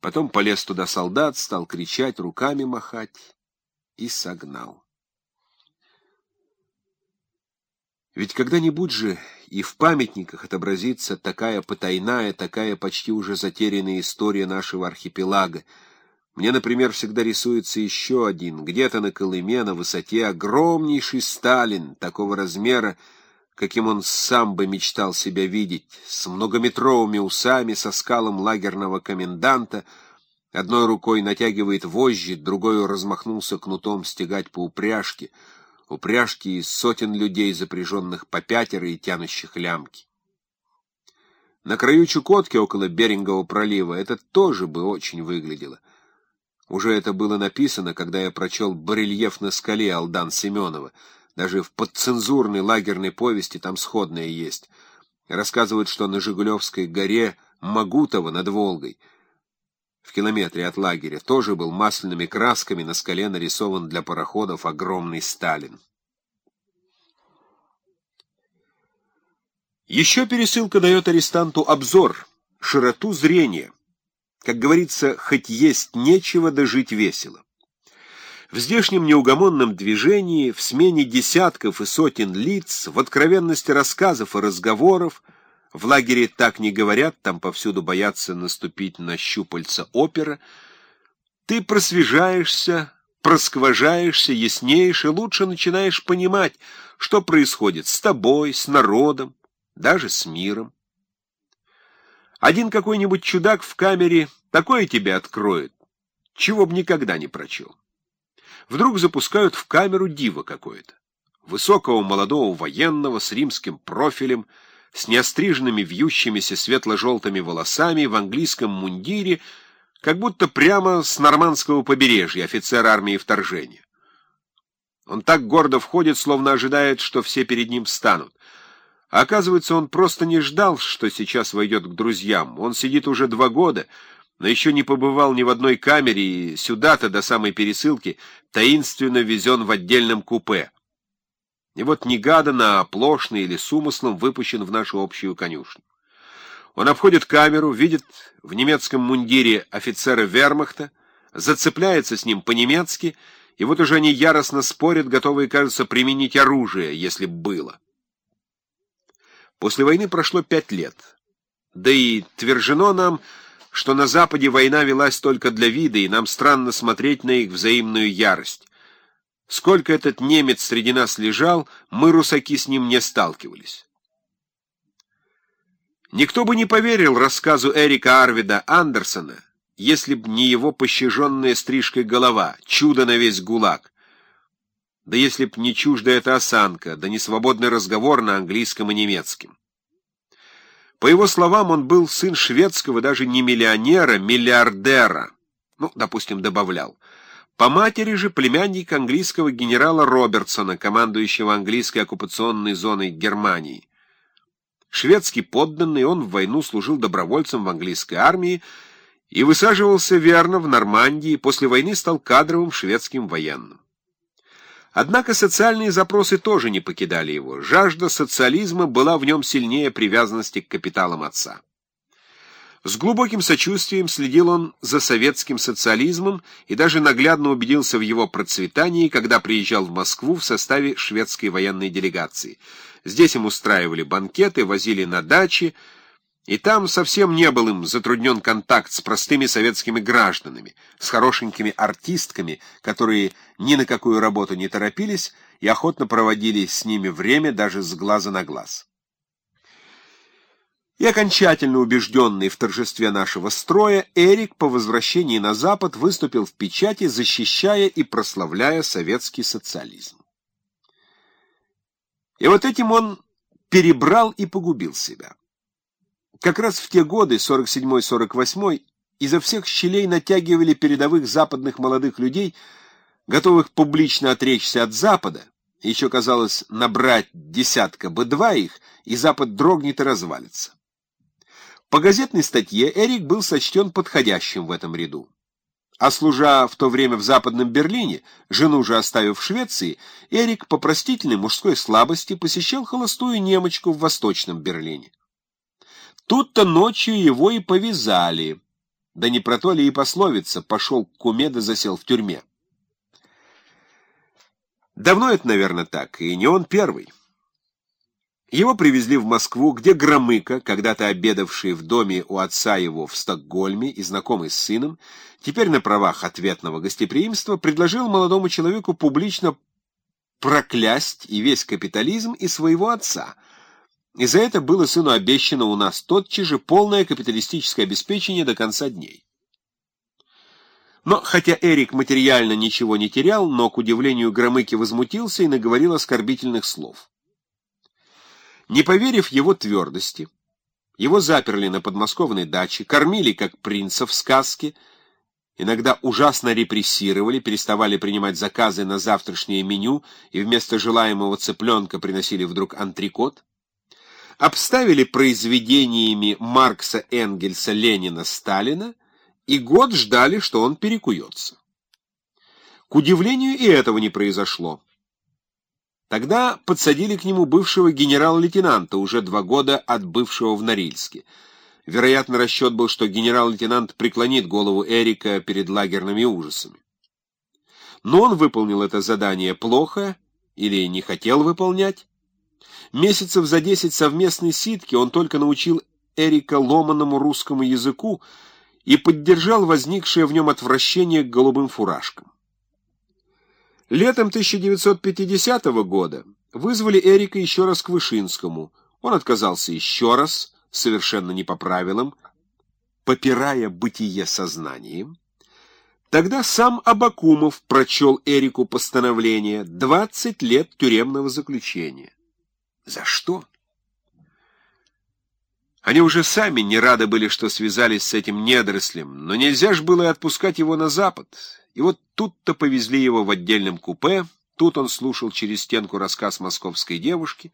Потом полез туда солдат, стал кричать, руками махать и согнал. Ведь когда-нибудь же и в памятниках отобразится такая потайная, такая почти уже затерянная история нашего архипелага. Мне, например, всегда рисуется еще один, где-то на Колыме, на высоте, огромнейший Сталин, такого размера, каким он сам бы мечтал себя видеть, с многометровыми усами, со скалом лагерного коменданта, одной рукой натягивает вожжи, другой размахнулся кнутом стегать по упряжке — упряжки из сотен людей, запряженных по пятеро и тянущих лямки. На краю Чукотки, около Берингового пролива, это тоже бы очень выглядело. Уже это было написано, когда я прочел барельеф на скале Алдан Семенова. Даже в подцензурной лагерной повести там сходное есть. Рассказывают, что на Жигулевской горе Магутова над Волгой — в километре от лагеря, тоже был масляными красками на скале нарисован для пароходов огромный Сталин. Еще пересылка дает арестанту обзор, широту зрения. Как говорится, хоть есть нечего, да жить весело. В здешнем неугомонном движении, в смене десятков и сотен лиц, в откровенности рассказов и разговоров, в лагере так не говорят, там повсюду боятся наступить на щупальца опера. Ты просвежаешься, проскважаешься, яснеешь и лучше начинаешь понимать, что происходит с тобой, с народом, даже с миром. Один какой-нибудь чудак в камере такое тебе откроет, чего б никогда не прочел. Вдруг запускают в камеру диво какое-то. Высокого молодого военного с римским профилем — с неостриженными вьющимися светло-желтыми волосами в английском мундире, как будто прямо с нормандского побережья, офицер армии вторжения. Он так гордо входит, словно ожидает, что все перед ним встанут. А оказывается, он просто не ждал, что сейчас войдет к друзьям. Он сидит уже два года, но еще не побывал ни в одной камере, и сюда-то до самой пересылки таинственно везен в отдельном купе. И вот негаданно, оплошно или с умыслом выпущен в нашу общую конюшню. Он обходит камеру, видит в немецком мундире офицера вермахта, зацепляется с ним по-немецки, и вот уже они яростно спорят, готовые, кажется, применить оружие, если б было. После войны прошло пять лет. Да и твержено нам, что на Западе война велась только для вида, и нам странно смотреть на их взаимную ярость. Сколько этот немец среди нас лежал, мы, русаки, с ним не сталкивались. Никто бы не поверил рассказу Эрика Арвида Андерсона, если б не его пощаженная стрижкой голова, чудо на весь гулаг. Да если б не чужда эта осанка, да не свободный разговор на английском и немецком. По его словам, он был сын шведского даже не миллионера, миллиардера. Ну, допустим, добавлял — по матери же племянник английского генерала Робертсона, командующего английской оккупационной зоной Германии. Шведский подданный, он в войну служил добровольцем в английской армии и высаживался верно в Нормандии, после войны стал кадровым шведским военным. Однако социальные запросы тоже не покидали его. Жажда социализма была в нем сильнее привязанности к капиталам отца. С глубоким сочувствием следил он за советским социализмом и даже наглядно убедился в его процветании, когда приезжал в Москву в составе шведской военной делегации. Здесь им устраивали банкеты, возили на дачи, и там совсем не был им затруднен контакт с простыми советскими гражданами, с хорошенькими артистками, которые ни на какую работу не торопились и охотно проводили с ними время даже с глаза на глаз и окончательно убежденный в торжестве нашего строя, Эрик по возвращении на Запад выступил в печати, защищая и прославляя советский социализм. И вот этим он перебрал и погубил себя. Как раз в те годы, 47-48, изо всех щелей натягивали передовых западных молодых людей, готовых публично отречься от Запада, еще казалось набрать десятка бы два их, и Запад дрогнет и развалится. По газетной статье Эрик был сочтен подходящим в этом ряду. А служа в то время в Западном Берлине, жену же оставив в Швеции, Эрик по простительной мужской слабости посещал холостую немочку в Восточном Берлине. Тут-то ночью его и повязали. Да не про то ли и пословица «пошел к куме да засел в тюрьме». Давно это, наверное, так, и не он первый. Его привезли в Москву, где Громыко, когда-то обедавший в доме у отца его в Стокгольме и знакомый с сыном, теперь на правах ответного гостеприимства, предложил молодому человеку публично проклясть и весь капитализм и своего отца. И за это было сыну обещано у нас тотчас же полное капиталистическое обеспечение до конца дней. Но хотя Эрик материально ничего не терял, но, к удивлению Громыки, возмутился и наговорил оскорбительных слов. Не поверив его твердости, его заперли на подмосковной даче, кормили, как принца в сказке, иногда ужасно репрессировали, переставали принимать заказы на завтрашнее меню и вместо желаемого цыпленка приносили вдруг антрикот, обставили произведениями Маркса, Энгельса, Ленина, Сталина и год ждали, что он перекуется. К удивлению, и этого не произошло. Тогда подсадили к нему бывшего генерал-лейтенанта, уже два года отбывшего в Норильске. Вероятно, расчет был, что генерал-лейтенант преклонит голову Эрика перед лагерными ужасами. Но он выполнил это задание плохо или не хотел выполнять. Месяцев за десять совместной ситки он только научил Эрика ломаному русскому языку и поддержал возникшее в нем отвращение к голубым фуражкам. Летом 1950 года вызвали Эрика еще раз к Вышинскому. Он отказался еще раз, совершенно не по правилам, попирая бытие сознанием. Тогда сам Абакумов прочел Эрику постановление 20 лет тюремного заключения. За что? Они уже сами не рады были, что связались с этим недорослем, но нельзя ж было и отпускать его на запад. И вот тут-то повезли его в отдельном купе, тут он слушал через стенку рассказ московской девушки,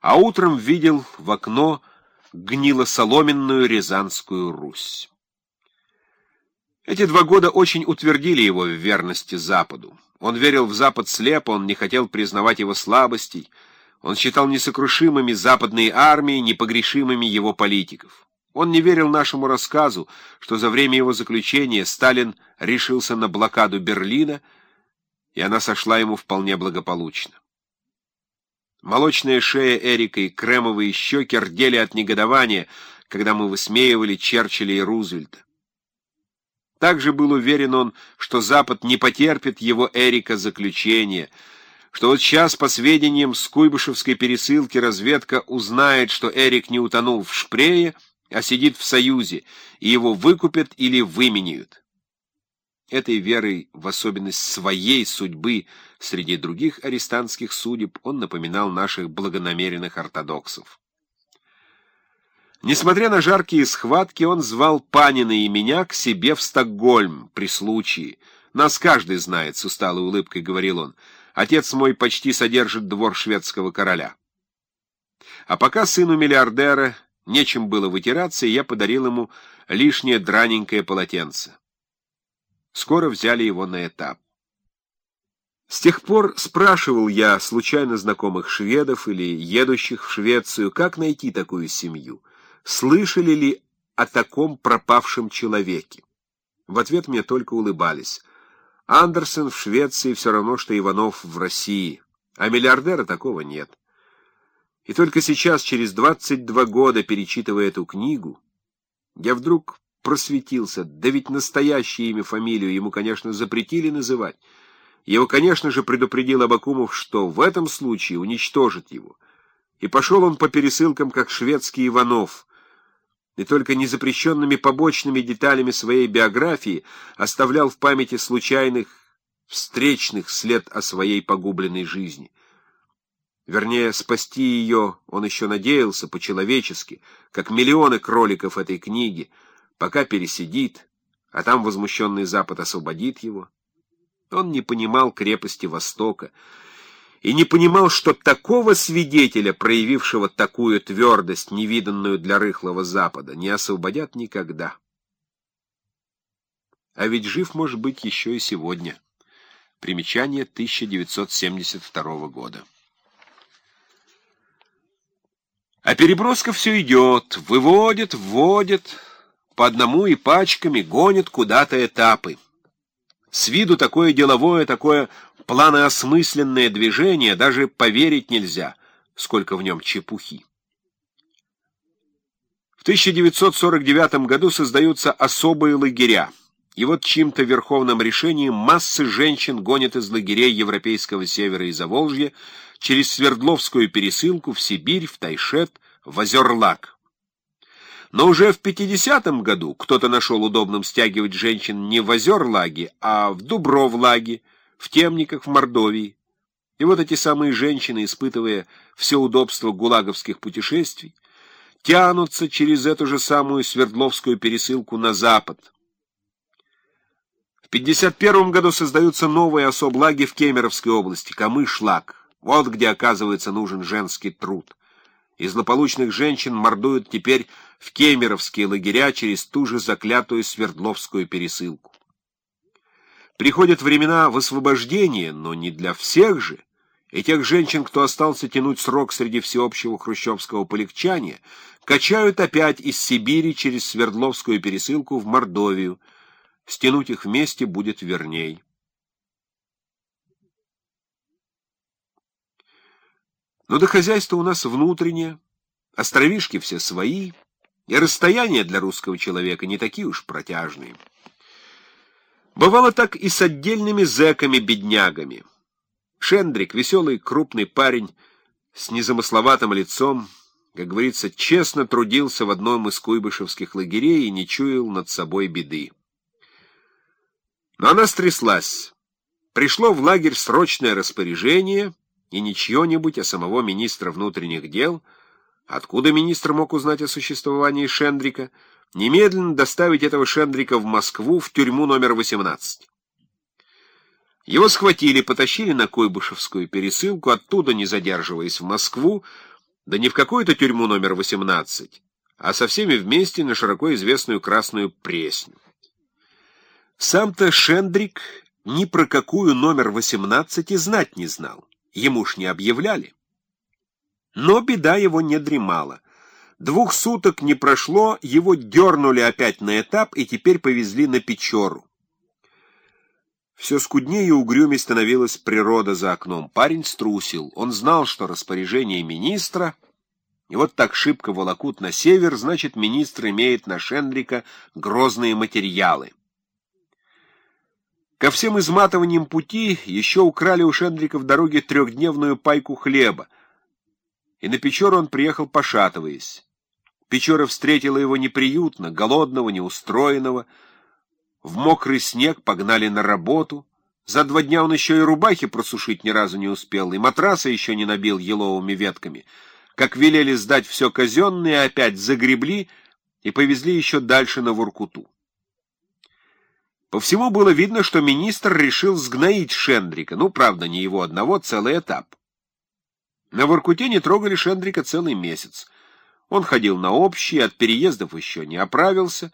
а утром видел в окно гнило-соломенную Рязанскую Русь. Эти два года очень утвердили его в верности Западу. Он верил в Запад слепо, он не хотел признавать его слабостей, он считал несокрушимыми западные армии, непогрешимыми его политиков. Он не верил нашему рассказу, что за время его заключения Сталин решился на блокаду Берлина, и она сошла ему вполне благополучно. Молочная шея Эрика и кремовые щеки рдели от негодования, когда мы высмеивали Черчилля и Рузвельта. Также был уверен он, что Запад не потерпит его Эрика заключения, что вот сейчас, по сведениям с Куйбышевской пересылки, разведка узнает, что Эрик не утонул в Шпрее, а сидит в Союзе, и его выкупят или выменяют. Этой верой, в особенность своей судьбы, среди других арестантских судеб, он напоминал наших благонамеренных ортодоксов. Несмотря на жаркие схватки, он звал Панина и меня к себе в Стокгольм при случае. «Нас каждый знает», — с усталой улыбкой говорил он. «Отец мой почти содержит двор шведского короля». А пока сыну миллиардера Нечем было вытираться, я подарил ему лишнее драненькое полотенце. Скоро взяли его на этап. С тех пор спрашивал я случайно знакомых шведов или едущих в Швецию, как найти такую семью, слышали ли о таком пропавшем человеке. В ответ мне только улыбались. Андерсен в Швеции все равно, что Иванов в России, а миллиардера такого нет. И только сейчас, через 22 года, перечитывая эту книгу, я вдруг просветился. Да ведь настоящее имя, фамилию ему, конечно, запретили называть. Его, конечно же, предупредил Абакумов, что в этом случае уничтожит его. И пошел он по пересылкам, как шведский Иванов, и только незапрещенными побочными деталями своей биографии оставлял в памяти случайных, встречных след о своей погубленной жизни — Вернее, спасти ее он еще надеялся по-человечески, как миллионы кроликов этой книги, пока пересидит, а там возмущенный Запад освободит его. Он не понимал крепости Востока и не понимал, что такого свидетеля, проявившего такую твердость, невиданную для рыхлого Запада, не освободят никогда. А ведь жив может быть еще и сегодня. Примечание 1972 года. А переброска все идет, выводит, вводит. по одному и пачками гонят куда-то этапы. С виду такое деловое, такое планоосмысленное движение даже поверить нельзя, сколько в нем чепухи. В 1949 году создаются особые лагеря, и вот чьим-то верховным решением массы женщин гонят из лагерей Европейского севера и Заволжья через Свердловскую пересылку в Сибирь, в Тайшет, в Озерлак. Но уже в 50-м году кто-то нашел удобным стягивать женщин не в Озерлаге, а в Дубровлаге, в Темниках, в Мордовии. И вот эти самые женщины, испытывая все удобства гулаговских путешествий, тянутся через эту же самую Свердловскую пересылку на запад. В 51 году создаются новые особлаги в Кемеровской области, Камышлаг. Вот где, оказывается, нужен женский труд и злополучных женщин мордуют теперь в кемеровские лагеря через ту же заклятую Свердловскую пересылку. Приходят времена высвобождения, но не для всех же, и тех женщин, кто остался тянуть срок среди всеобщего хрущевского полегчания, качают опять из Сибири через Свердловскую пересылку в Мордовию. Стянуть их вместе будет верней. Но до хозяйства у нас внутреннее, островишки все свои, и расстояния для русского человека не такие уж протяжные. Бывало так и с отдельными зэками-беднягами. Шендрик, веселый крупный парень с незамысловатым лицом, как говорится, честно трудился в одном из куйбышевских лагерей и не чуял над собой беды. Но она стряслась. Пришло в лагерь срочное распоряжение — и не чье-нибудь, а самого министра внутренних дел, откуда министр мог узнать о существовании Шендрика, немедленно доставить этого Шендрика в Москву в тюрьму номер 18. Его схватили, потащили на Койбышевскую пересылку, оттуда, не задерживаясь в Москву, да не в какую-то тюрьму номер 18, а со всеми вместе на широко известную Красную Пресню. Сам-то Шендрик ни про какую номер 18 и знать не знал ему ж не объявляли. Но беда его не дремала. Двух суток не прошло, его дернули опять на этап и теперь повезли на Печору. Все скуднее и угрюмее становилась природа за окном. Парень струсил. Он знал, что распоряжение министра, и вот так шибко волокут на север, значит, министр имеет на Шендрика грозные материалы. Ко всем изматываниям пути еще украли у Шендрика в дороге трехдневную пайку хлеба, и на Печору он приехал, пошатываясь. Печора встретила его неприютно, голодного, неустроенного. В мокрый снег погнали на работу. За два дня он еще и рубахи просушить ни разу не успел, и матраса еще не набил еловыми ветками. Как велели сдать все казенное, опять загребли и повезли еще дальше на Воркуту. По всему было видно, что министр решил сгноить Шендрика, ну, правда, не его одного, целый этап. На Воркуте не трогали Шендрика целый месяц. Он ходил на общие, от переездов еще не оправился,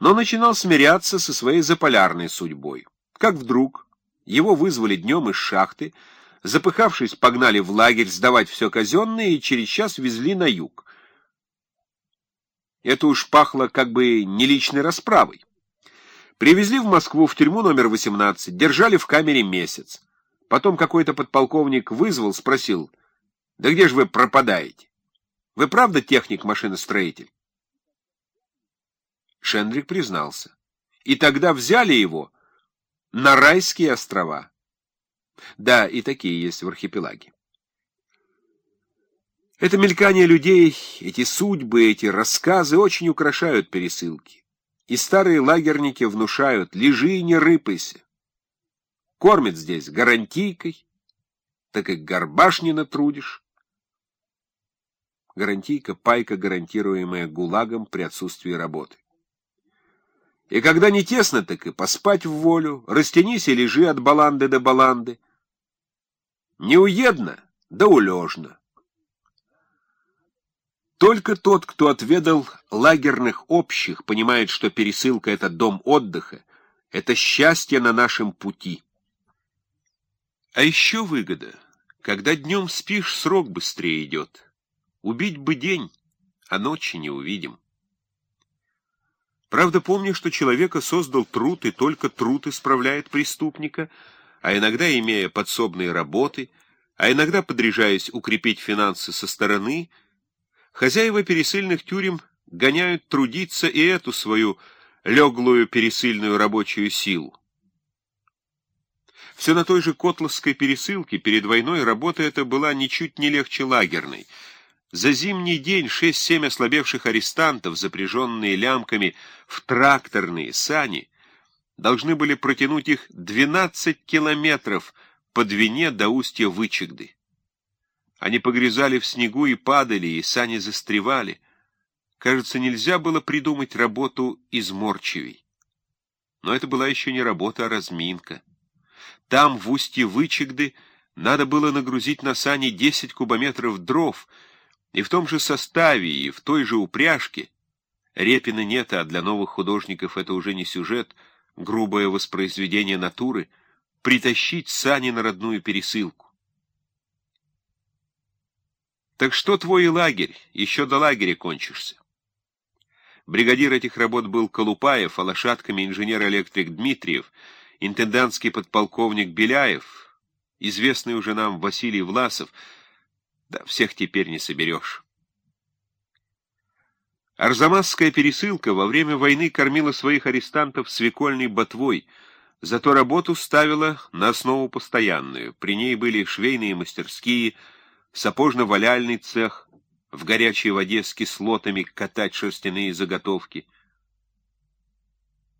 но начинал смиряться со своей заполярной судьбой. Как вдруг его вызвали днем из шахты, запыхавшись, погнали в лагерь сдавать все казенное и через час везли на юг. Это уж пахло как бы не личной расправой. Привезли в Москву в тюрьму номер 18, держали в камере месяц. Потом какой-то подполковник вызвал, спросил, «Да где же вы пропадаете? Вы правда техник-машиностроитель?» Шендрик признался. И тогда взяли его на райские острова. Да, и такие есть в архипелаге. Это мелькание людей, эти судьбы, эти рассказы очень украшают пересылки. И старые лагерники внушают, лежи и не рыпайся. Кормят здесь гарантийкой, так и горбаш не натрудишь. Гарантийка — пайка, гарантируемая ГУЛАГом при отсутствии работы. И когда не тесно, так и поспать в волю, растянись и лежи от баланды до баланды. Неуедно, да улежно. Только тот, кто отведал лагерных общих, понимает, что пересылка — это дом отдыха, это счастье на нашем пути. А еще выгода. Когда днем спишь, срок быстрее идет. Убить бы день, а ночи не увидим. Правда, помни, что человека создал труд, и только труд исправляет преступника, а иногда имея подсобные работы, а иногда подряжаясь укрепить финансы со стороны, хозяева пересыльных тюрем гоняют трудиться и эту свою леглую пересыльную рабочую силу. Все на той же Котловской пересылке перед войной работа эта была ничуть не легче лагерной. За зимний день шесть-семь ослабевших арестантов, запряженные лямками в тракторные сани, должны были протянуть их 12 километров по Двине до устья Вычегды. Они погрязали в снегу и падали, и сани застревали. Кажется, нельзя было придумать работу изморчивей. Но это была еще не работа, а разминка. Там, в устье Вычегды, надо было нагрузить на сани 10 кубометров дров, и в том же составе, и в той же упряжке. Репина нет, а для новых художников это уже не сюжет, грубое воспроизведение натуры, притащить сани на родную пересылку. Так что твой лагерь? Еще до лагеря кончишься. Бригадир этих работ был Колупаев, а лошадками инженер-электрик Дмитриев — интендантский подполковник Беляев, известный уже нам Василий Власов, да всех теперь не соберешь. Арзамасская пересылка во время войны кормила своих арестантов свекольной ботвой, зато работу ставила на основу постоянную. При ней были швейные мастерские, сапожно-валяльный цех, в горячей воде с кислотами катать шерстяные заготовки —